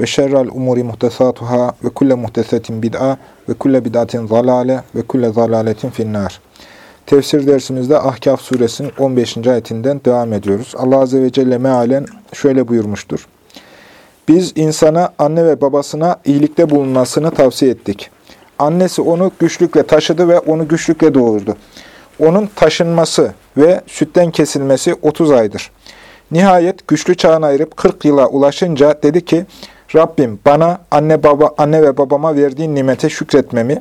ve şerrel umuri muhtesatuhâ ve kulle muhtesetin bid'a ve kulle bid'atin zalale ve kulle zalaletin finnâr. Tefsir dersimizde Ahkaf suresinin 15. ayetinden devam ediyoruz. Allah Azze ve Celle mealen şöyle buyurmuştur. Biz insana anne ve babasına iyilikte bulunmasını tavsiye ettik. Annesi onu güçlükle taşıdı ve onu güçlükle doğurdu. Onun taşınması ve sütten kesilmesi 30 aydır. Nihayet güçlü çağına ayırıp 40 yıla ulaşınca dedi ki, Rabbim bana anne baba anne ve babama verdiğin nimete şükretmemi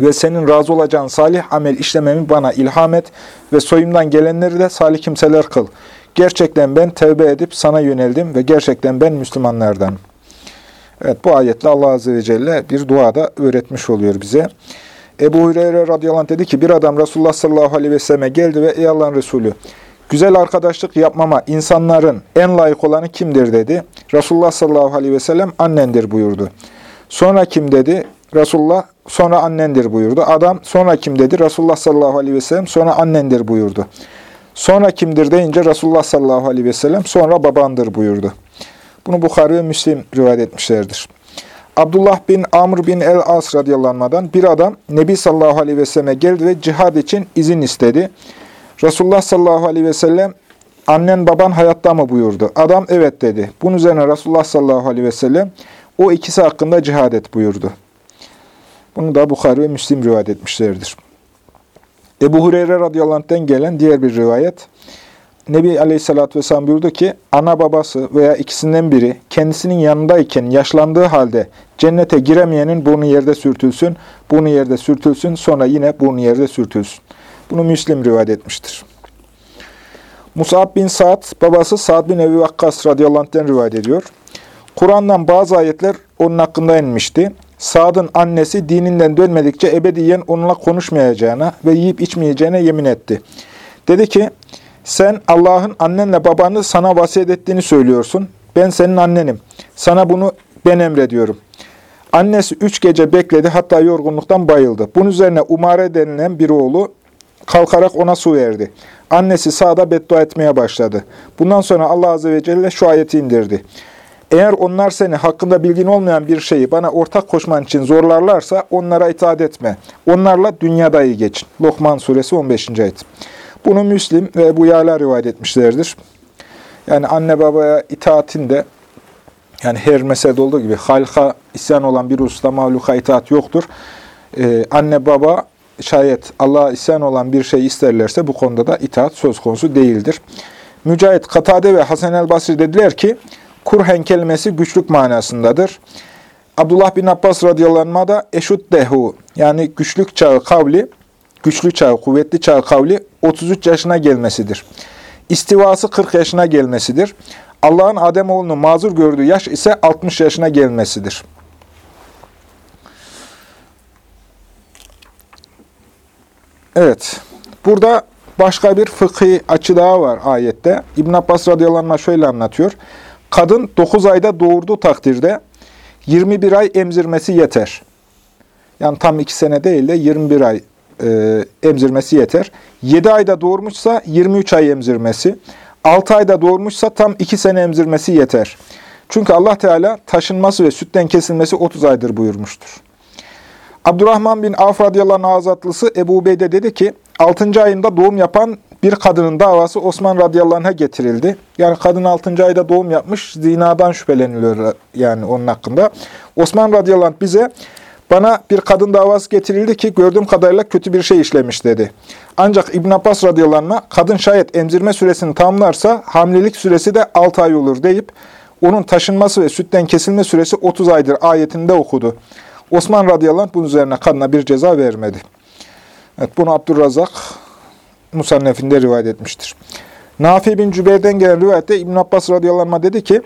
ve senin razı olacağın salih amel işlememi bana ilham et ve soyumdan gelenleri de salih kimseler kıl. Gerçekten ben tevbe edip sana yöneldim ve gerçekten ben Müslümanlardan. Evet bu ayetle Allah Azze ve Celle bir duada öğretmiş oluyor bize. Ebu Hureyre radıyallahu anh dedi ki bir adam Resulullah sallallahu aleyhi ve selleme geldi ve ey Allah'ın Resulü güzel arkadaşlık yapmama insanların en layık olanı kimdir dedi. Resulullah sallallahu aleyhi ve sellem annendir buyurdu. Sonra kim dedi? Resulullah sonra annendir buyurdu. Adam sonra kim dedi? Resulullah sallallahu aleyhi ve sellem sonra annendir buyurdu. Sonra kimdir deyince Resulullah sallallahu aleyhi ve sellem sonra babandır buyurdu. Bunu Bukhari ve Müslim rivayet etmişlerdir. Abdullah bin Amr bin el-As radıyallahu bir adam Nebi sallallahu aleyhi ve selleme geldi ve cihad için izin istedi. Resulullah sallallahu aleyhi ve sellem annen baban hayatta mı buyurdu. Adam evet dedi. Bunun üzerine Resulullah sallallahu aleyhi ve sellem o ikisi hakkında cihad et buyurdu. Bunu da Bukhari ve Müslim rivayet etmişlerdir. Ebu Hureyre radıyallahu anh'ten gelen diğer bir rivayet. Nebi aleyhissalatü vesselam buyurdu ki, ana babası veya ikisinden biri kendisinin yanındayken yaşlandığı halde cennete giremeyenin burnu yerde sürtülsün, burnu yerde sürtülsün, sonra yine burnu yerde sürtülsün. Bunu Müslim rivayet etmiştir. Musab bin Sa'd, babası Sa'd bin Ebi Vakkas radıyallahu anh'ten rivayet ediyor. Kur'an'dan bazı ayetler onun hakkında inmişti. Sa'd'ın annesi dininden dönmedikçe ebediyen onunla konuşmayacağına ve yiyip içmeyeceğine yemin etti. Dedi ki, sen Allah'ın annenle babanı sana vasiyet ettiğini söylüyorsun. Ben senin annenim. Sana bunu ben emrediyorum. Annesi üç gece bekledi hatta yorgunluktan bayıldı. Bunun üzerine Umare denilen bir oğlu kalkarak ona su verdi. Annesi sağda beddua etmeye başladı. Bundan sonra Allah Azze ve Celle şu ayeti indirdi. Eğer onlar seni hakkında bilgin olmayan bir şeyi bana ortak koşman için zorlarlarsa onlara itaat etme. Onlarla dünyada iyi geçin. Lokman suresi 15. ayet. Bunu Müslim ve bu Yala rivayet etmişlerdir. Yani anne babaya itaatin yani her meselede olduğu gibi halka isyan olan bir usta mahluka itaat yoktur. Ee, anne baba şayet Allah'a isyan olan bir şey isterlerse bu konuda da itaat söz konusu değildir. Mücahit, Katade ve Hasan el Basri dediler ki, kurhen kelimesi güçlük manasındadır. Abdullah bin Abbas radıyallahu da eşut dehu yani güçlük çağı kavli, güçlü çağı, kuvvetli çağı kavli 33 yaşına gelmesidir. İstivası 40 yaşına gelmesidir. Allah'ın Ademoğlunu mazur gördüğü yaş ise 60 yaşına gelmesidir. Evet, burada başka bir fıkhi açı daha var ayette. İbn Abbas radıyallahu anh şöyle anlatıyor. Kadın 9 ayda doğurduğu takdirde 21 ay emzirmesi yeter. Yani tam 2 sene değil de 21 ay e, emzirmesi yeter. 7 ayda doğurmuşsa 23 ay emzirmesi. 6 ayda doğurmuşsa tam 2 sene emzirmesi yeter. Çünkü Allah Teala taşınması ve sütten kesilmesi 30 aydır buyurmuştur. Abdurrahman bin Avf radıyallahu anh azatlısı Ebu Ubeyde dedi ki, 6. ayında doğum yapan bir kadının davası Osman radıyallahu anh'a getirildi. Yani kadın 6. ayda doğum yapmış, zinadan şüpheleniliyor yani onun hakkında. Osman radıyallahu anh bize, bana bir kadın davası getirildi ki gördüğüm kadarıyla kötü bir şey işlemiş dedi. Ancak İbn Abbas radıyallahu anh'a kadın şayet emzirme süresini tamamlarsa hamilelik süresi de 6 ay olur deyip onun taşınması ve sütten kesilme süresi 30 aydır ayetinde okudu. Osman radıyallahu anh bunun üzerine kadına bir ceza vermedi. Evet, bunu Abdurrazak Musannef'inde rivayet etmiştir. Nafi bin Cübeyr'den gelen rivayette İbn Abbas radıyallahu anh dedi ki,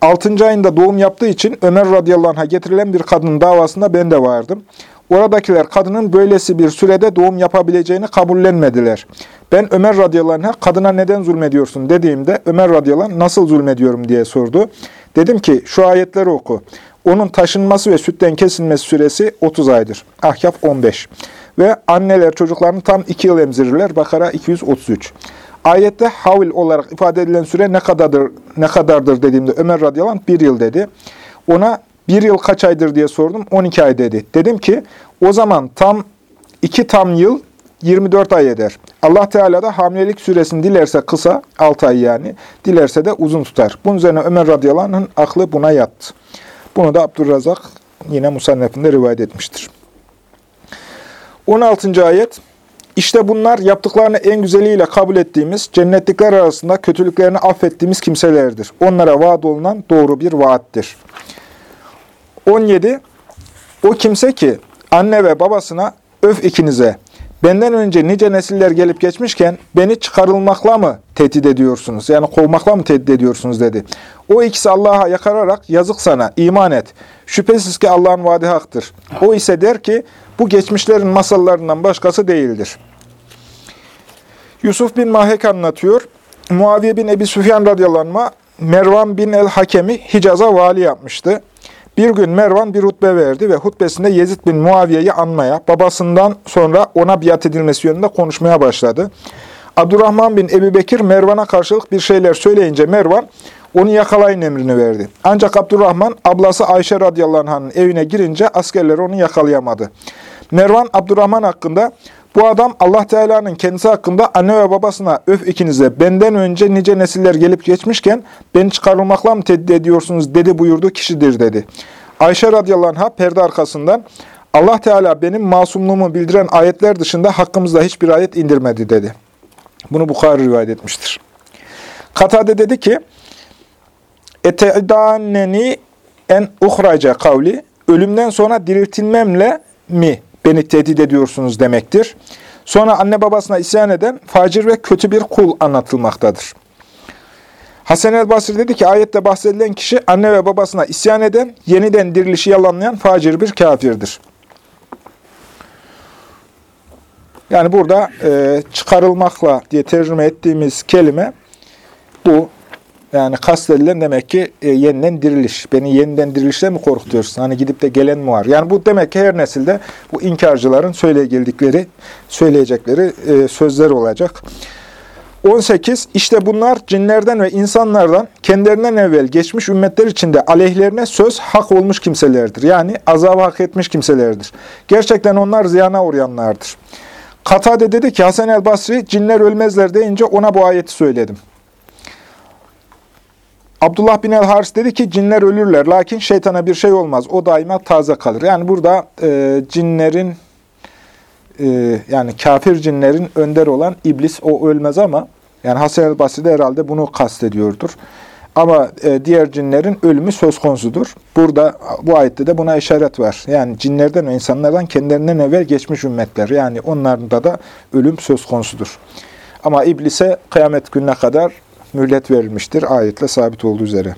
6. ayında doğum yaptığı için Ömer radıyallahu anh'a getirilen bir kadının davasında ben de vardım. Oradakiler kadının böylesi bir sürede doğum yapabileceğini kabullenmediler. Ben Ömer radıyallahu anh'a kadına neden zulmediyorsun dediğimde Ömer radıyallahu anh nasıl zulmediyorum diye sordu. Dedim ki şu ayetleri oku. Onun taşınması ve sütten kesilmesi süresi 30 aydır. Ahkaf 15. Ve anneler çocuklarını tam 2 yıl emzirirler. Bakara 233. Ayette havil olarak ifade edilen süre ne kadardır ne kadardır dediğimde Ömer radıyallahu anh bir yıl dedi. Ona bir yıl kaç aydır diye sordum. 12 ay dedi. Dedim ki o zaman tam iki tam yıl 24 ay eder. Allah Teala da hamilelik süresini dilerse kısa, 6 ay yani, dilerse de uzun tutar. Bunun üzerine Ömer radıyallahu anh'ın aklı buna yattı. Bunu da Abdurrazak yine Musannef'inde rivayet etmiştir. 16. ayet İşte bunlar yaptıklarını en güzeliyle kabul ettiğimiz, cennetlikler arasında kötülüklerini affettiğimiz kimselerdir. Onlara vaat olunan doğru bir vaattir. 17. O kimse ki anne ve babasına öf ikinize, benden önce nice nesiller gelip geçmişken beni çıkarılmakla mı tehdit ediyorsunuz? Yani kovmakla mı tehdit ediyorsunuz dedi. O ikisi Allah'a yakararak yazık sana, iman et. Şüphesiz ki Allah'ın vaadi haktır. O ise der ki bu geçmişlerin masallarından başkası değildir. Yusuf bin Mahek anlatıyor. Muaviye bin Ebi Süfyan radıyallahu anh, Mervan bin el-Hakem'i Hicaz'a vali yapmıştı. Bir gün Mervan bir hutbe verdi ve hutbesinde Yezid bin Muaviye'yi anmaya, babasından sonra ona biat edilmesi yönünde konuşmaya başladı. Abdurrahman bin Ebu Bekir Mervan'a karşılık bir şeyler söyleyince Mervan onu yakalayın emrini verdi. Ancak Abdurrahman ablası Ayşe radıyallahu anh'ın evine girince askerler onu yakalayamadı. Mervan Abdurrahman hakkında bu adam Allah Teala'nın kendisi hakkında anne ve babasına öf ikinize benden önce nice nesiller gelip geçmişken beni çıkarılmakla mı tehdit ediyorsunuz dedi buyurdu kişidir dedi. Ayşe radıyallahu anh'a perde arkasından Allah Teala benim masumluğumu bildiren ayetler dışında hakkımızda hiçbir ayet indirmedi dedi. Bunu Bukhari rivayet etmiştir. Katade dedi ki Ete'danneni en uhraca kavli ölümden sonra diriltilmemle mi beni tehdit ediyorsunuz demektir. Sonra anne babasına isyan eden facir ve kötü bir kul anlatılmaktadır. Hasan el Basri dedi ki ayette bahsedilen kişi anne ve babasına isyan eden, yeniden dirilişi yalanlayan facir bir kafirdir. Yani burada e, çıkarılmakla diye tercüme ettiğimiz kelime bu. Yani kastedilen demek ki e, yeniden diriliş. Beni yeniden dirilişle mi korkutuyorsun? Hani gidip de gelen mi var? Yani bu demek ki her nesilde bu inkarcıların söyleyecekleri, söyleyecekleri e, sözler olacak. 18. İşte bunlar cinlerden ve insanlardan kendilerinden evvel geçmiş ümmetler içinde aleyhlerine söz hak olmuş kimselerdir. Yani azabı hak etmiş kimselerdir. Gerçekten onlar ziyana uğrayanlardır. Katade dedi ki Hasan el Basri cinler ölmezler deyince ona bu ayeti söyledim. Abdullah bin el-Haris dedi ki cinler ölürler lakin şeytana bir şey olmaz. O daima taze kalır. Yani burada e, cinlerin e, yani kafir cinlerin önder olan iblis o ölmez ama yani Hasan el-Basri de herhalde bunu kastediyordur. Ama e, diğer cinlerin ölümü söz konusudur. Burada bu ayette de buna işaret var. Yani cinlerden ve insanlardan kendilerinden evvel geçmiş ümmetler. Yani onlarda da ölüm söz konusudur. Ama iblise kıyamet gününe kadar mühlet verilmiştir. Ayetle sabit olduğu üzere.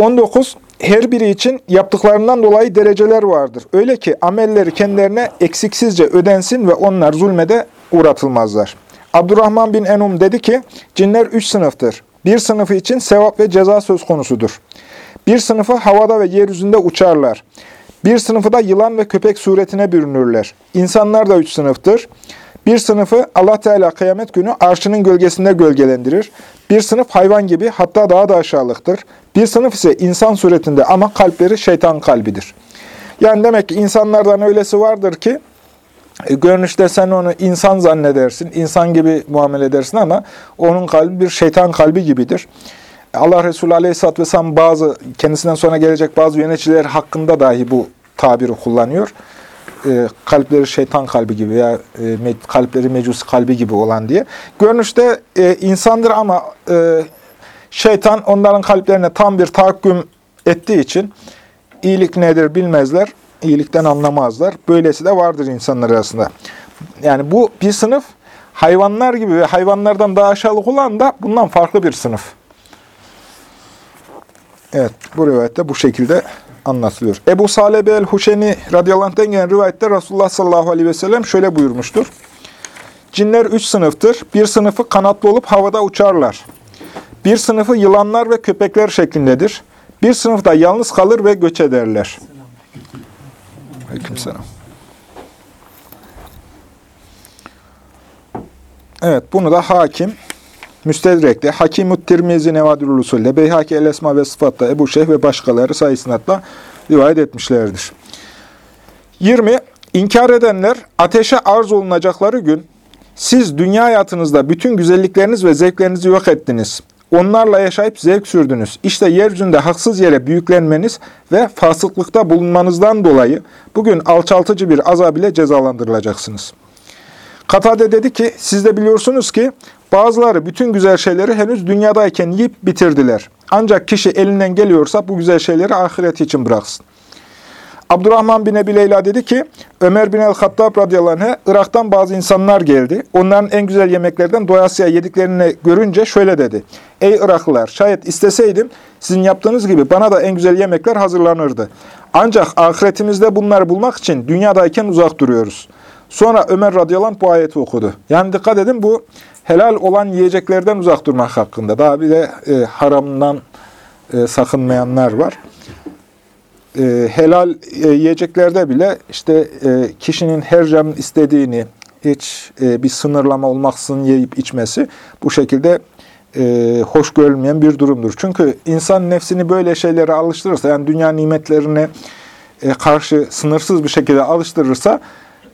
19. Her biri için yaptıklarından dolayı dereceler vardır. Öyle ki amelleri kendilerine eksiksizce ödensin ve onlar zulmede uğratılmazlar. Abdurrahman bin Enum dedi ki, cinler üç sınıftır. Bir sınıfı için sevap ve ceza söz konusudur. Bir sınıfı havada ve yeryüzünde uçarlar. Bir sınıfı da yılan ve köpek suretine bürünürler. İnsanlar da üç sınıftır. Bir sınıfı Allah Teala kıyamet günü arşının gölgesinde gölgelendirir. Bir sınıf hayvan gibi hatta daha da aşağılıktır. Bir sınıf ise insan suretinde ama kalpleri şeytan kalbidir. Yani demek ki insanlardan öylesi vardır ki e, görünüşte sen onu insan zannedersin, insan gibi muamele edersin ama onun kalbi bir şeytan kalbi gibidir. Allah Resulü Aleyhisselatü Vesselam bazı, kendisinden sonra gelecek bazı yöneticiler hakkında dahi bu tabiri kullanıyor. E, kalpleri şeytan kalbi gibi veya e, kalpleri mecusi kalbi gibi olan diye. Görünüşte e, insandır ama e, şeytan onların kalplerine tam bir tahakküm ettiği için iyilik nedir bilmezler iyilikten anlamazlar. Böylesi de vardır insanlar arasında. Yani bu bir sınıf hayvanlar gibi ve hayvanlardan daha aşağılık olan da bundan farklı bir sınıf. Evet, bu rivayette bu şekilde anlatılıyor. Ebu Salebe el-Huşeni radıyallahu anh'den gelen rivayette Resulullah sallallahu aleyhi ve sellem şöyle buyurmuştur. Cinler üç sınıftır. Bir sınıfı kanatlı olup havada uçarlar. Bir sınıfı yılanlar ve köpekler şeklindedir. Bir sınıfta yalnız kalır ve göç ederler. Aleykümselam. Evet, bunu da hakim, Müstedrek'te, Hakim-ü Tirmizi Nevadül Usul'de, Beyhaki El Esma ve Sıfat'ta, Ebu Şeyh ve başkaları sayısınatla rivayet etmişlerdir. 20. İnkar edenler ateşe arz olunacakları gün, siz dünya hayatınızda bütün güzellikleriniz ve zevklerinizi yok ettiniz. Onlarla yaşayıp zevk sürdünüz. İşte yeryüzünde haksız yere büyüklenmeniz ve fasıklıkta bulunmanızdan dolayı bugün alçaltıcı bir azab ile cezalandırılacaksınız. Katade dedi ki, siz de biliyorsunuz ki bazıları bütün güzel şeyleri henüz dünyadayken yiyip bitirdiler. Ancak kişi elinden geliyorsa bu güzel şeyleri ahiret için bıraksın. Abdurrahman bin Ebi Leyla dedi ki, Ömer bin el-Hattab radıyallahu Irak'tan bazı insanlar geldi. Onların en güzel yemeklerden doyasıya yediklerini görünce şöyle dedi. Ey Iraklılar, şayet isteseydim sizin yaptığınız gibi bana da en güzel yemekler hazırlanırdı. Ancak ahiretimizde bunları bulmak için dünyadayken uzak duruyoruz. Sonra Ömer radıyallahu anh bu ayeti okudu. Yani dikkat edin bu helal olan yiyeceklerden uzak durmak hakkında. Daha bir de e, haramdan e, sakınmayanlar var. E, helal e, yiyeceklerde bile işte e, kişinin her canın istediğini hiç e, bir sınırlama olmaksızın yiyip içmesi bu şekilde e, hoş görülmeyen bir durumdur. Çünkü insan nefsini böyle şeylere alıştırırsa yani dünya nimetlerine e, karşı sınırsız bir şekilde alıştırırsa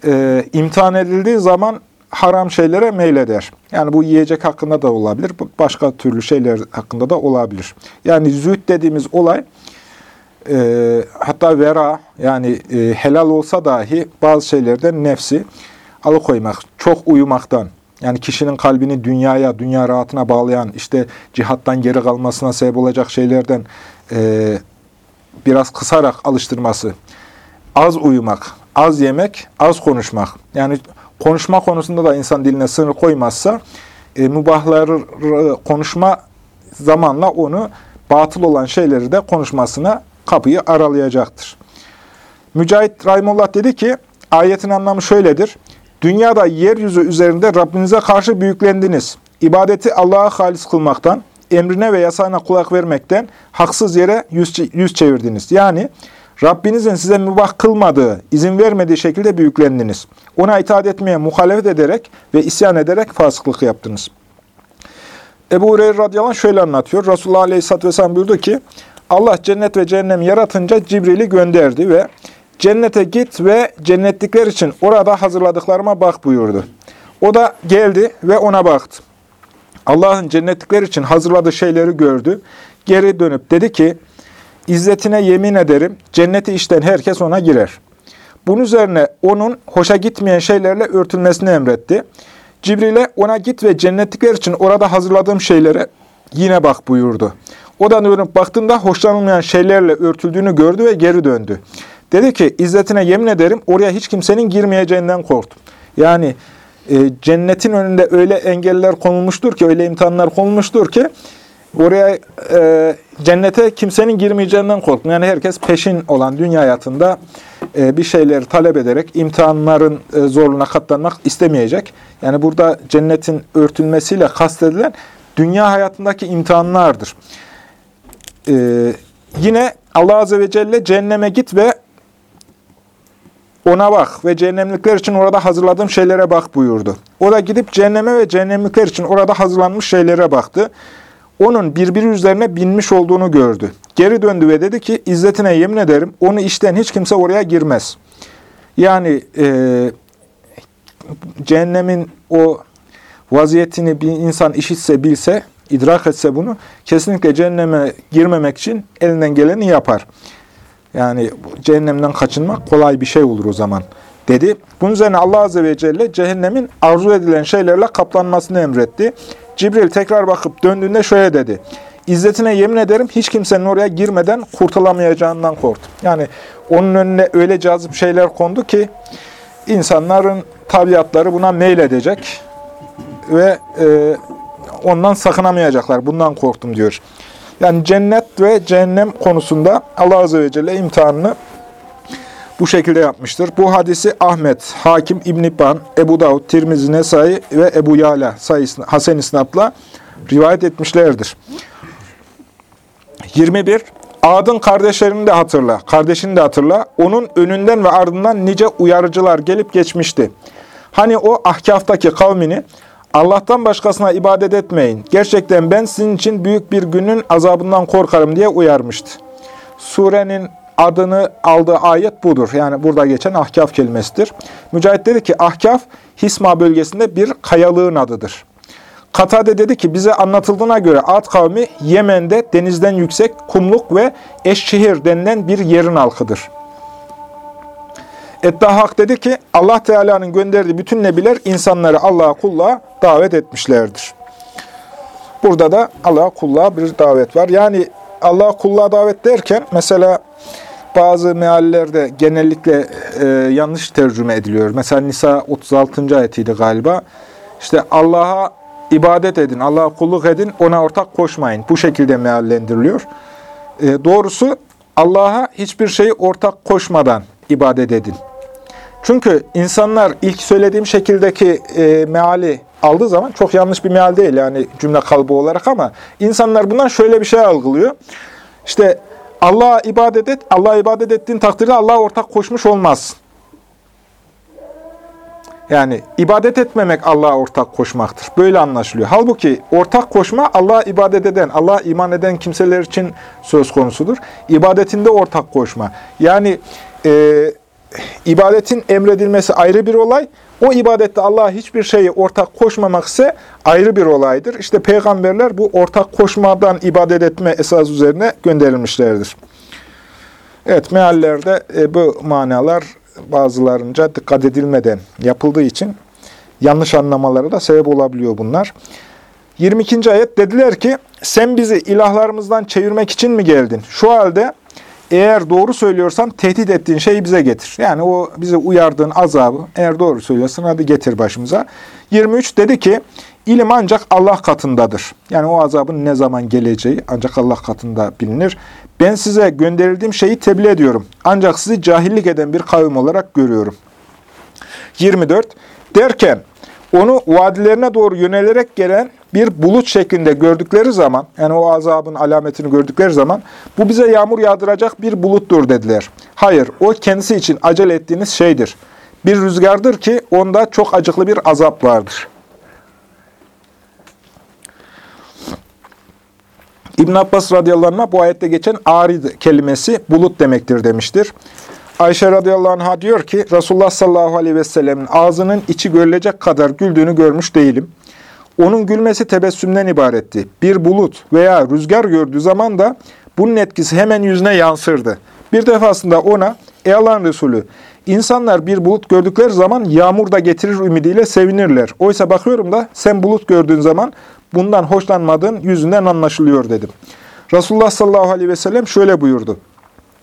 e, imtihan edildiği zaman haram şeylere meyleder. Yani bu yiyecek hakkında da olabilir, başka türlü şeyler hakkında da olabilir. Yani zühd dediğimiz olay, e, hatta vera, yani e, helal olsa dahi bazı şeylerden nefsi alıkoymak, çok uyumaktan, yani kişinin kalbini dünyaya, dünya rahatına bağlayan, işte cihattan geri kalmasına sebep olacak şeylerden e, biraz kısarak alıştırması, az uyumak, az yemek, az konuşmak. Yani konuşma konusunda da insan diline sınır koymazsa, e, mübahları konuşma zamanla onu batıl olan şeyleri de konuşmasına kapıyı aralayacaktır. Mücahit Rahimullah dedi ki, ayetin anlamı şöyledir. Dünyada yeryüzü üzerinde Rabbinize karşı büyüklendiniz. İbadeti Allah'a halis kılmaktan, emrine ve yasağına kulak vermekten haksız yere yüz, yüz çevirdiniz. Yani Rabbinizin size mübah kılmadığı, izin vermediği şekilde büyüklendiniz. Ona itaat etmeye muhalefet ederek ve isyan ederek fasıklık yaptınız. Ebu Hureyre radıyallahu anh şöyle anlatıyor. Resulullah aleyhisselatü vesselam buyurdu ki, Allah cennet ve cehennem yaratınca Cibril'i gönderdi ve cennete git ve cennetlikler için orada hazırladıklarıma bak buyurdu. O da geldi ve ona baktı. Allah'ın cennetlikler için hazırladığı şeyleri gördü. Geri dönüp dedi ki, İzzetine yemin ederim, cenneti işten herkes ona girer. Bunun üzerine onun hoşa gitmeyen şeylerle örtülmesini emretti. Cibril'e ona git ve cennetlikler için orada hazırladığım şeylere yine bak buyurdu. O da dönüp baktığında hoşlanılmayan şeylerle örtüldüğünü gördü ve geri döndü. Dedi ki İzzetine yemin ederim oraya hiç kimsenin girmeyeceğinden korktum. Yani e, cennetin önünde öyle engeller konulmuştur ki, öyle imtihanlar konulmuştur ki Oraya e, cennete kimsenin girmeyeceğinden korktum. Yani herkes peşin olan dünya hayatında e, bir şeyleri talep ederek imtihanların e, zorluğuna katlanmak istemeyecek. Yani burada cennetin örtülmesiyle kastedilen dünya hayatındaki imtihanlardır. E, yine Allah Azze ve Celle cehenneme git ve ona bak ve cehennemlikler için orada hazırladığım şeylere bak buyurdu. O da gidip cehenneme ve cehennemlikler için orada hazırlanmış şeylere baktı onun birbiri üzerine binmiş olduğunu gördü. Geri döndü ve dedi ki, İzzetine yemin ederim, onu işten hiç kimse oraya girmez. Yani e, cehennemin o vaziyetini bir insan işitse, bilse, idrak etse bunu, kesinlikle cehenneme girmemek için elinden geleni yapar. Yani cehennemden kaçınmak kolay bir şey olur o zaman dedi. Bunun üzerine Allah Azze ve Celle cehennemin arzu edilen şeylerle kaplanmasını emretti. Cibril tekrar bakıp döndüğünde şöyle dedi. İzzetine yemin ederim hiç kimsenin oraya girmeden kurtulamayacağından korktum. Yani onun önüne öyle cazip şeyler kondu ki insanların tabiatları buna meyledecek ve e, ondan sakınamayacaklar. Bundan korktum diyor. Yani cennet ve cehennem konusunda Allah Azze ve Celle imtihanını bu şekilde yapmıştır. Bu hadisi Ahmet, Hakim İbn İbban, Ebu Davud, Tirmizi Nesai ve Ebu Yala sayısını Hasan İsnat'la rivayet etmişlerdir. 21. Adın kardeşlerini de hatırla, kardeşini de hatırla. Onun önünden ve ardından nice uyarıcılar gelip geçmişti. Hani o ahkaftaki kavmini Allah'tan başkasına ibadet etmeyin. Gerçekten ben sizin için büyük bir günün azabından korkarım diye uyarmıştı. Surenin adını aldığı ayet budur. Yani burada geçen ahkaf kelimesidir. Mücahit dedi ki ahkaf Hisma bölgesinde bir kayalığın adıdır. Katade dedi ki bize anlatıldığına göre Ad kavmi Yemen'de denizden yüksek kumluk ve Eşşehir denilen bir yerin halkıdır. Eddahak dedi ki Allah Teala'nın gönderdiği bütün nebiler insanları Allah'a kulluğa davet etmişlerdir. Burada da Allah'a kulluğa bir davet var. Yani Allah'a kulluğa davet derken mesela bazı meallerde genellikle e, yanlış tercüme ediliyor. Mesela Nisa 36. ayetiydi galiba. İşte Allah'a ibadet edin, Allah'a kulluk edin, ona ortak koşmayın. Bu şekilde meallendiriliyor. E, doğrusu Allah'a hiçbir şeyi ortak koşmadan ibadet edin. Çünkü insanlar ilk söylediğim şekildeki e, meali aldığı zaman çok yanlış bir meal değil yani cümle kalıbı olarak ama insanlar bundan şöyle bir şey algılıyor. İşte Allah'a ibadet et, Allah'a ibadet ettiğin takdirde Allah'a ortak koşmuş olmaz. Yani ibadet etmemek Allah'a ortak koşmaktır. Böyle anlaşılıyor. Halbuki ortak koşma Allah'a ibadet eden, Allah'a iman eden kimseler için söz konusudur. İbadetinde ortak koşma. Yani e, ibadetin emredilmesi ayrı bir olay. O ibadette Allah'a hiçbir şeyi ortak koşmamak ise ayrı bir olaydır. İşte peygamberler bu ortak koşmadan ibadet etme esas üzerine gönderilmişlerdir. Evet, meallerde e, bu manalar bazılarınca dikkat edilmeden yapıldığı için yanlış anlamaları da sebep olabiliyor bunlar. 22. ayet dediler ki sen bizi ilahlarımızdan çevirmek için mi geldin? Şu halde eğer doğru söylüyorsan tehdit ettiğin şeyi bize getir. Yani o bize uyardığın azabı eğer doğru söylüyorsan hadi getir başımıza. 23 dedi ki ilim ancak Allah katındadır. Yani o azabın ne zaman geleceği ancak Allah katında bilinir. Ben size gönderildiğim şeyi tebliğ ediyorum. Ancak sizi cahillik eden bir kavim olarak görüyorum. 24 derken onu vadilerine doğru yönelerek gelen bir bulut şeklinde gördükleri zaman, yani o azabın alametini gördükleri zaman, bu bize yağmur yağdıracak bir buluttur dediler. Hayır, o kendisi için acele ettiğiniz şeydir. Bir rüzgardır ki onda çok acıklı bir azap vardır. İbn Abbas radıyallahu anh bu ayette geçen arid kelimesi bulut demektir demiştir. Ayşe radıyallahu anh'a diyor ki Resulullah sallallahu aleyhi ve sellemin ağzının içi görülecek kadar güldüğünü görmüş değilim. Onun gülmesi tebessümden ibaretti. Bir bulut veya rüzgar gördüğü zaman da bunun etkisi hemen yüzüne yansırdı. Bir defasında ona, ey Allah'ın Resulü, insanlar bir bulut gördükleri zaman yağmur da getirir ümidiyle sevinirler. Oysa bakıyorum da sen bulut gördüğün zaman bundan hoşlanmadığın yüzünden anlaşılıyor dedim. Resulullah sallallahu aleyhi ve sellem şöyle buyurdu.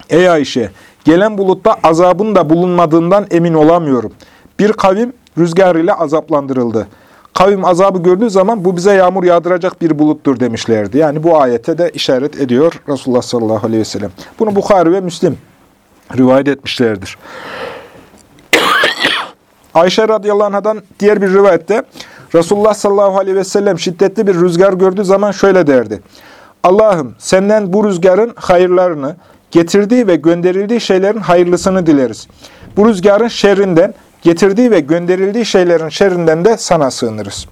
Ey Ayşe, gelen bulutta azabın da bulunmadığından emin olamıyorum. Bir kavim rüzgar ile azaplandırıldı. Kavim azabı gördüğü zaman bu bize yağmur yağdıracak bir buluttur demişlerdi. Yani bu ayete de işaret ediyor Resulullah sallallahu aleyhi ve sellem. Bunu Bukhari ve Müslim rivayet etmişlerdir. Ayşe radıyallahu anh'dan diğer bir rivayette Resulullah sallallahu aleyhi ve sellem şiddetli bir rüzgar gördüğü zaman şöyle derdi. Allah'ım senden bu rüzgarın hayırlarını, getirdiği ve gönderildiği şeylerin hayırlısını dileriz. Bu rüzgarın şerrinden, getirdiği ve gönderildiği şeylerin şerrinden de sana sığınırız.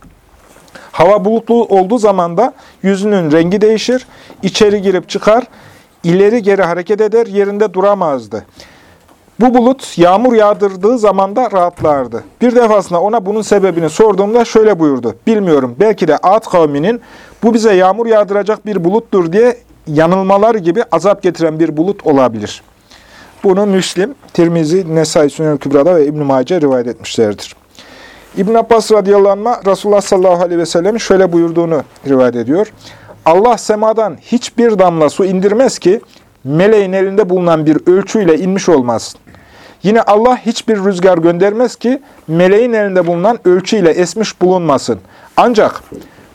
Hava bulutlu olduğu zaman da yüzünün rengi değişir, içeri girip çıkar, ileri geri hareket eder, yerinde duramazdı. Bu bulut yağmur yağdırdığı zaman da rahatlardı. Bir defasında ona bunun sebebini sorduğumda şöyle buyurdu. Bilmiyorum belki de Ad kavminin bu bize yağmur yağdıracak bir buluttur diye yanılmalar gibi azap getiren bir bulut olabilir. Bunu Müslim, Tirmizi, Nesai Sünel Kübra'da ve İbn-i Mace rivayet etmişlerdir. İbn Abbas radıyallahu anh, Resulullah sallallahu aleyhi ve sellem'in şöyle buyurduğunu rivayet ediyor. Allah semadan hiçbir damla su indirmez ki meleğin elinde bulunan bir ölçüyle inmiş olmasın. Yine Allah hiçbir rüzgar göndermez ki meleğin elinde bulunan ölçüyle esmiş bulunmasın. Ancak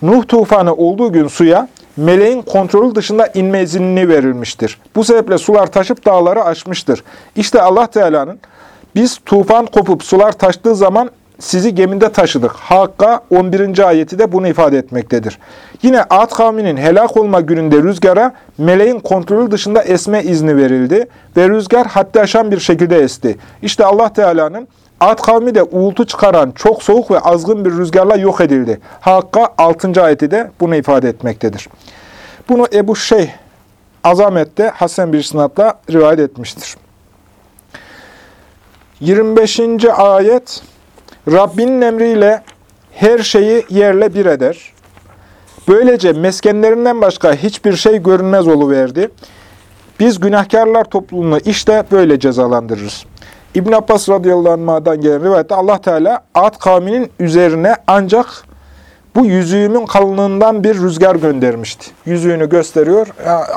Nuh tufanı olduğu gün suya meleğin kontrolü dışında inme izni verilmiştir. Bu sebeple sular taşıp dağları aşmıştır. İşte Allah Teala'nın biz tufan kopup sular taştığı zaman sizi geminde taşıdık. Hakka 11. ayeti de bunu ifade etmektedir. Yine Ad kavminin helak olma gününde rüzgara meleğin kontrolü dışında esme izni verildi ve rüzgar haddi aşan bir şekilde esti. İşte Allah Teala'nın Ad kavmi de uğultu çıkaran çok soğuk ve azgın bir rüzgarla yok edildi. Hakka 6. ayeti de bunu ifade etmektedir. Bunu Ebu Şeyh Azamet'te Hasan bir sınavla rivayet etmiştir. 25. ayet Rabbinin emriyle her şeyi yerle bir eder. Böylece meskenlerinden başka hiçbir şey görünmez oluverdi. Biz günahkarlar topluluğunu işte böyle cezalandırırız. İbn Abbas radıyallahu anh'dan gelen rivayette Allah Teala Ad kavminin üzerine ancak bu yüzüğümün kalınlığından bir rüzgar göndermişti. Yüzüğünü gösteriyor.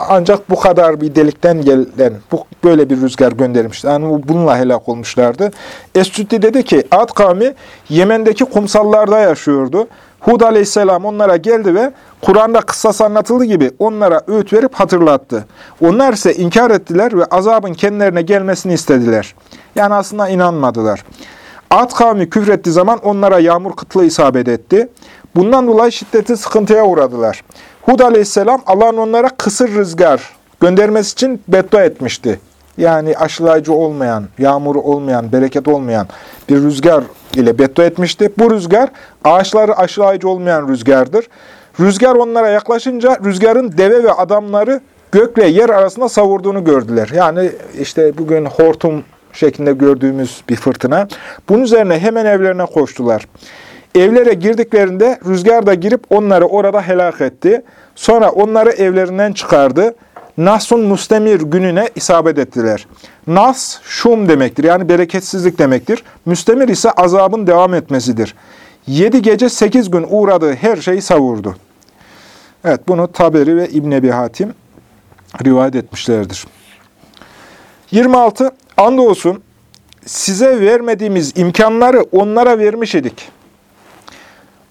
Ancak bu kadar bir delikten gelen, bu böyle bir rüzgar göndermişti. Yani bununla helak olmuşlardı. Escüddi dedi ki, Ad kavmi Yemen'deki kumsallarda yaşıyordu. Hud aleyhisselam onlara geldi ve Kur'an'da kıssası anlatıldığı gibi onlara öğüt verip hatırlattı. Onlar ise inkar ettiler ve azabın kendilerine gelmesini istediler. Yani aslında inanmadılar. Ad kavmi küfrettiği zaman onlara yağmur kıtlığı isabet etti. Bundan dolayı şiddetli sıkıntıya uğradılar. Hud aleyhisselam Allah'ın onlara kısır rüzgar göndermesi için beddua etmişti. Yani aşılayıcı olmayan, yağmuru olmayan, bereket olmayan bir rüzgar ile beddua etmişti. Bu rüzgar ağaçları aşılayıcı olmayan rüzgardır. Rüzgar onlara yaklaşınca rüzgarın deve ve adamları gökle yer arasında savurduğunu gördüler. Yani işte bugün hortum şeklinde gördüğümüz bir fırtına. Bunun üzerine hemen evlerine koştular. Evlere girdiklerinde rüzgar da girip onları orada helak etti. Sonra onları evlerinden çıkardı. Nas'un mustemir gününe isabet ettiler. Nas, şum demektir. Yani bereketsizlik demektir. Müstemir ise azabın devam etmesidir. Yedi gece sekiz gün uğradığı her şeyi savurdu. Evet, bunu Taberi ve İbn Ebi Hatim rivayet etmişlerdir. 26. Andolsun size vermediğimiz imkanları onlara vermiş idik.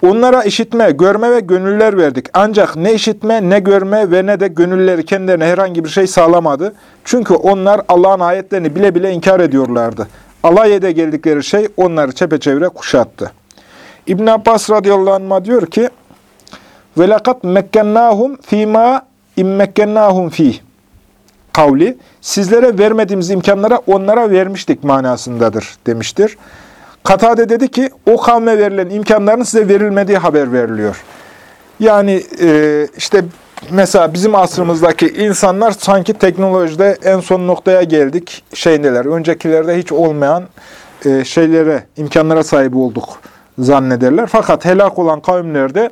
Onlara işitme, görme ve gönüller verdik. Ancak ne işitme, ne görme ve ne de gönülleri kendilerine herhangi bir şey sağlamadı. Çünkü onlar Allah'ın ayetlerini bile bile inkar ediyorlardı. Alayede geldikleri şey onları çepeçevre kuşattı. İbn Abbas radıyallahu anh diyor ki: "Velakat mekkennahum fima immekkennahum fi." Kavli, sizlere vermediğimiz imkanlara onlara vermiştik manasındadır demiştir. Katade dedi ki, o kavme verilen imkanların size verilmediği haber veriliyor. Yani e, işte mesela bizim asrımızdaki insanlar sanki teknolojide en son noktaya geldik şeyindeler. Öncekilerde hiç olmayan e, şeylere, imkanlara sahip olduk zannederler. Fakat helak olan kavimlerde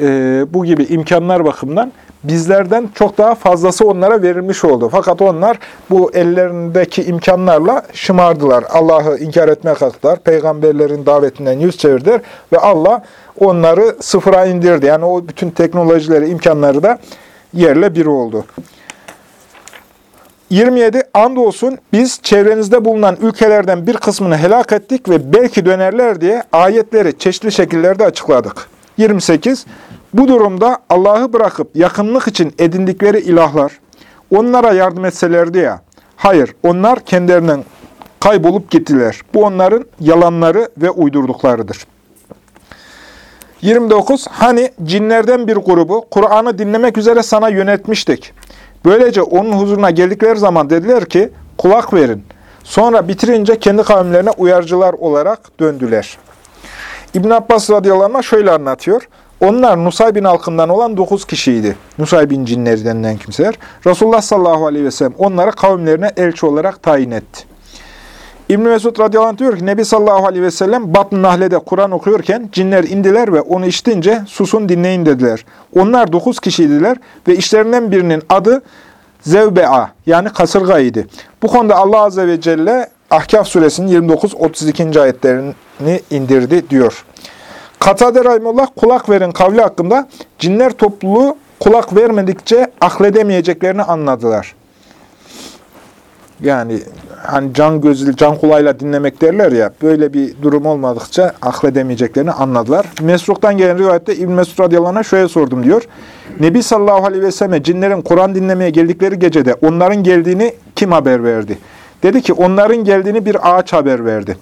e, bu gibi imkanlar bakımından bizlerden çok daha fazlası onlara verilmiş oldu. Fakat onlar bu ellerindeki imkanlarla şımardılar. Allah'ı inkar etmeye kalktılar. Peygamberlerin davetinden yüz çevirdiler ve Allah onları sıfıra indirdi. Yani o bütün teknolojileri, imkanları da yerle bir oldu. 27. Andolsun biz çevrenizde bulunan ülkelerden bir kısmını helak ettik ve belki dönerler diye ayetleri çeşitli şekillerde açıkladık. 28. Bu durumda Allah'ı bırakıp yakınlık için edindikleri ilahlar onlara yardım etselerdi ya. Hayır, onlar kendilerinden kaybolup gittiler. Bu onların yalanları ve uydurduklarıdır. 29. Hani cinlerden bir grubu Kur'an'ı dinlemek üzere sana yönetmiştik. Böylece onun huzuruna geldikleri zaman dediler ki kulak verin. Sonra bitirince kendi kavimlerine uyarıcılar olarak döndüler. İbn Abbas radıyallahu anh şöyle anlatıyor. Onlar Nusaybin halkından olan dokuz kişiydi. Nusaybin cinleri denilen kimseler. Resulullah sallallahu aleyhi ve sellem onları kavimlerine elçi olarak tayin etti. İbn-i Mesud radıyallahu anh diyor ki Nebi sallallahu aleyhi ve sellem Batn-ı Nahle'de Kur'an okuyorken cinler indiler ve onu işitince susun dinleyin dediler. Onlar dokuz kişiydiler ve işlerinden birinin adı Zevbe'a yani kasırga idi. Bu konuda Allah azze ve celle Ahkaf suresinin 29-32. ayetlerini indirdi diyor. Katade Rahimullah kulak verin kavli hakkında cinler topluluğu kulak vermedikçe akledemeyeceklerini anladılar. Yani hani can gözü, can kulağıyla dinlemek derler ya, böyle bir durum olmadıkça akledemeyeceklerini anladılar. Mesruk'tan gelen rivayette İbn Mesud radıyallahu şöyle sordum diyor. Nebi sallallahu aleyhi ve selleme cinlerin Kur'an dinlemeye geldikleri gecede onların geldiğini kim haber verdi? Dedi ki onların geldiğini bir ağaç haber verdi.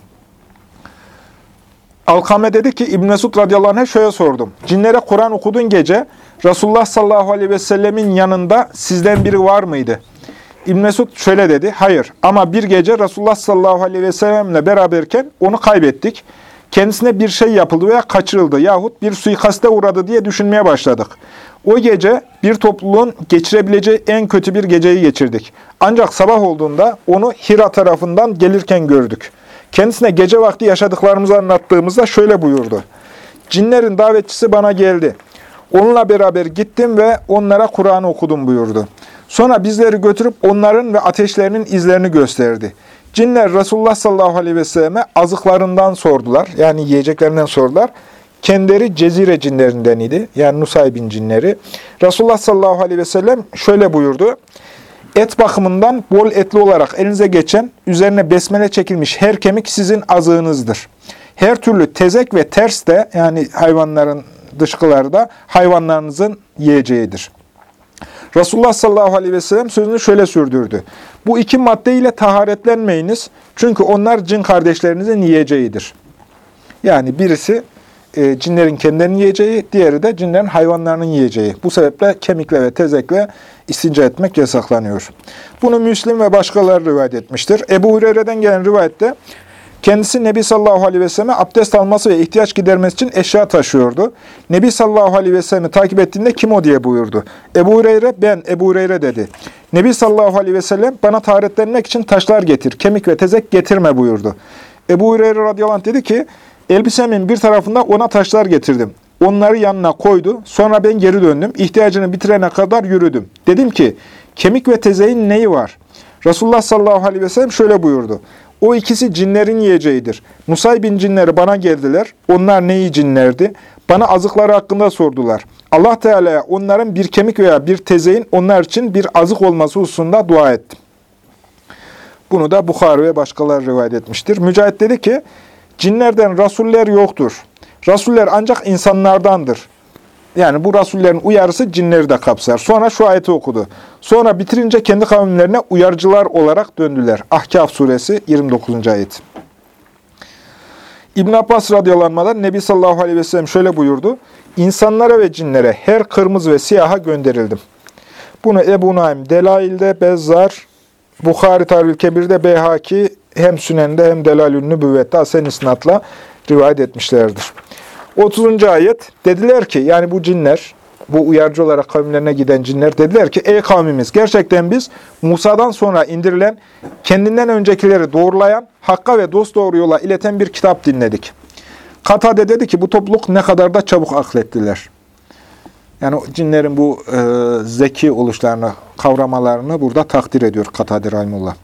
Alkame dedi ki İbn Mesud radıyallahu anh'a şöyle sordum. Cinlere Kur'an okudun gece Resulullah sallallahu aleyhi ve sellemin yanında sizden biri var mıydı? İbn Mesud şöyle dedi. Hayır ama bir gece Resulullah sallallahu aleyhi ve sellemle beraberken onu kaybettik. Kendisine bir şey yapıldı veya kaçırıldı yahut bir suikaste uğradı diye düşünmeye başladık. O gece bir topluluğun geçirebileceği en kötü bir geceyi geçirdik. Ancak sabah olduğunda onu Hira tarafından gelirken gördük. Kendisine gece vakti yaşadıklarımızı anlattığımızda şöyle buyurdu. Cinlerin davetçisi bana geldi. Onunla beraber gittim ve onlara Kur'an okudum buyurdu. Sonra bizleri götürüp onların ve ateşlerinin izlerini gösterdi. Cinler Resulullah sallallahu aleyhi ve selleme azıklarından sordular. Yani yiyeceklerinden sordular. Kendileri cezire cinlerinden idi. Yani Nusaybin cinleri. Resulullah sallallahu aleyhi ve sellem şöyle buyurdu. Et bakımından bol etli olarak elinize geçen, üzerine besmele çekilmiş her kemik sizin azığınızdır. Her türlü tezek ve ters de yani hayvanların dışkıları da hayvanlarınızın yiyeceğidir. Resulullah sallallahu aleyhi ve sellem sözünü şöyle sürdürdü. Bu iki maddeyle taharetlenmeyiniz çünkü onlar cin kardeşlerinizin yiyeceğidir. Yani birisi e, cinlerin kendilerinin yiyeceği, diğeri de cinlerin hayvanlarının yiyeceği. Bu sebeple kemikle ve tezekle istinca etmek yasaklanıyor. Bunu Müslim ve başkaları rivayet etmiştir. Ebu Hureyre'den gelen rivayette kendisi Nebi sallallahu aleyhi ve selleme abdest alması ve ihtiyaç gidermesi için eşya taşıyordu. Nebi sallallahu aleyhi ve sellem'i takip ettiğinde kim o diye buyurdu. Ebu Hureyre ben Ebu Hureyre dedi. Nebi sallallahu aleyhi ve sellem bana taharetlenmek için taşlar getir, kemik ve tezek getirme buyurdu. Ebu Hureyre radıyallahu anh dedi ki elbisemin bir tarafında ona taşlar getirdim. Onları yanına koydu. Sonra ben geri döndüm. İhtiyacını bitirene kadar yürüdüm. Dedim ki kemik ve tezeğin neyi var? Resulullah sallallahu aleyhi ve sellem şöyle buyurdu. O ikisi cinlerin yiyeceğidir. Musay bin cinleri bana geldiler. Onlar neyi cinlerdi? Bana azıkları hakkında sordular. Allah Teala'ya onların bir kemik veya bir tezeğin onlar için bir azık olması hususunda dua ettim. Bunu da Bukhari ve başkaları rivayet etmiştir. Mücahit dedi ki, cinlerden rasuller yoktur. Rasuller ancak insanlardandır. Yani bu rasullerin uyarısı cinleri de kapsar. Sonra şu ayeti okudu. Sonra bitirince kendi kavimlerine uyarıcılar olarak döndüler. Ahkaf suresi 29. ayet. İbn Abbas radıyallahu Nebi sallallahu aleyhi ve sellem şöyle buyurdu. İnsanlara ve cinlere her kırmızı ve siyaha gönderildim. Bunu Ebu Naim Delail'de, Bezzar, Bukhari Tarih Kebir'de, Beyhaki hem Sünen'de hem Delalül Nübüvvet'te Hasen İsnat'la rivayet etmişlerdir. 30. ayet dediler ki yani bu cinler bu uyarıcı olarak kavimlerine giden cinler dediler ki ey kavmimiz gerçekten biz Musa'dan sonra indirilen kendinden öncekileri doğrulayan hakka ve dost doğru yola ileten bir kitap dinledik. Katade dedi ki bu topluluk ne kadar da çabuk aklettiler. Yani cinlerin bu e, zeki oluşlarını, kavramalarını burada takdir ediyor Katade Rahimullah.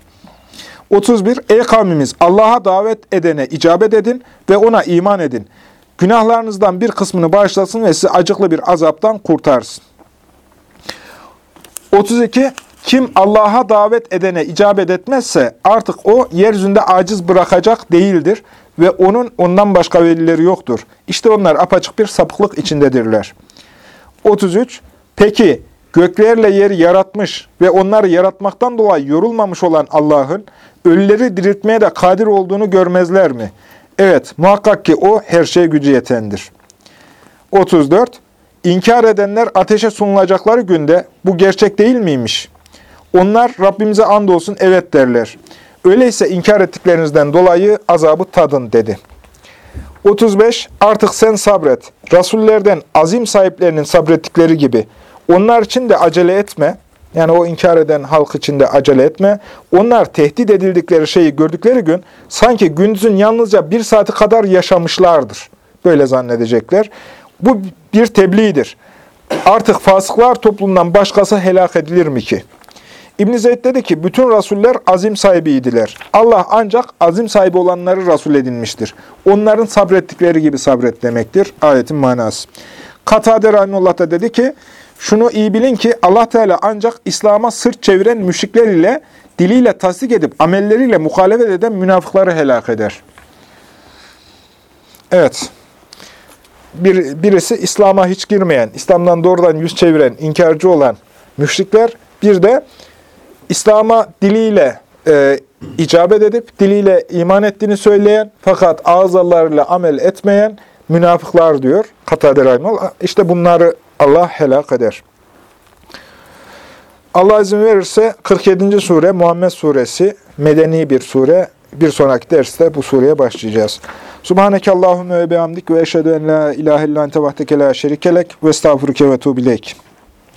31. Ey kavmimiz Allah'a davet edene icabet edin ve ona iman edin. Günahlarınızdan bir kısmını bağışlasın ve sizi acıklı bir azaptan kurtarsın. 32. Kim Allah'a davet edene icabet etmezse artık o yeryüzünde aciz bırakacak değildir ve onun ondan başka velileri yoktur. İşte onlar apaçık bir sapıklık içindedirler. 33. Peki göklerle yeri yaratmış ve onları yaratmaktan dolayı yorulmamış olan Allah'ın ölüleri diriltmeye de kadir olduğunu görmezler mi? Evet, muhakkak ki o her şeye gücü yetendir. 34. İnkar edenler ateşe sunulacakları günde bu gerçek değil miymiş? Onlar Rabbimize andolsun evet derler. Öyleyse inkar ettiklerinizden dolayı azabı tadın dedi. 35. Artık sen sabret. Rasullerden azim sahiplerinin sabrettikleri gibi. Onlar için de acele etme. Yani o inkar eden halk için de acele etme. Onlar tehdit edildikleri şeyi gördükleri gün sanki gündüzün yalnızca bir saati kadar yaşamışlardır. Böyle zannedecekler. Bu bir tebliğdir. Artık fasıklar toplumdan başkası helak edilir mi ki? İbn Zeyd dedi ki bütün rasuller azim sahibiydiler. Allah ancak azim sahibi olanları rasul edinmiştir. Onların sabrettikleri gibi sabret demektir. Ayetin manası. Katade Rahimullah da dedi ki şunu iyi bilin ki Allah Teala ancak İslam'a sırt çeviren müşrikler ile diliyle tasdik edip amelleriyle muhalefet eden münafıkları helak eder. Evet. Bir, birisi İslam'a hiç girmeyen, İslam'dan doğrudan yüz çeviren, inkarcı olan müşrikler. Bir de İslam'a diliyle e, icabet edip, diliyle iman ettiğini söyleyen fakat ağızlarıyla amel etmeyen münafıklar diyor. Rahimullah. İşte bunları Allah helak eder. Allah izin verirse 47. sure Muhammed suresi medeni bir sure. Bir sonraki derste bu sureye başlayacağız. Subhaneke Allahümme ve bihamdik ve eşhedü en la ilahe illa ente vahdeke la şerikelek ve estağfuruke ve tuğbileyk.